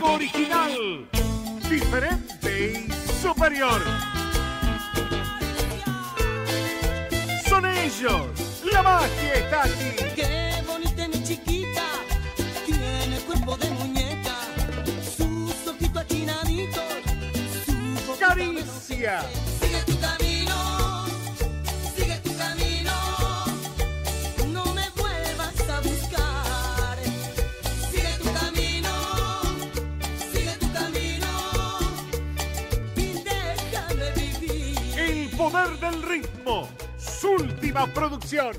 Original, diferente y superior. Son ellos, la magia está aquí. Qué bonita mi chiquita, tiene cuerpo de muñeca, sus ojitos achinaditos, su Caricia. Poder del ritmo, su última producción.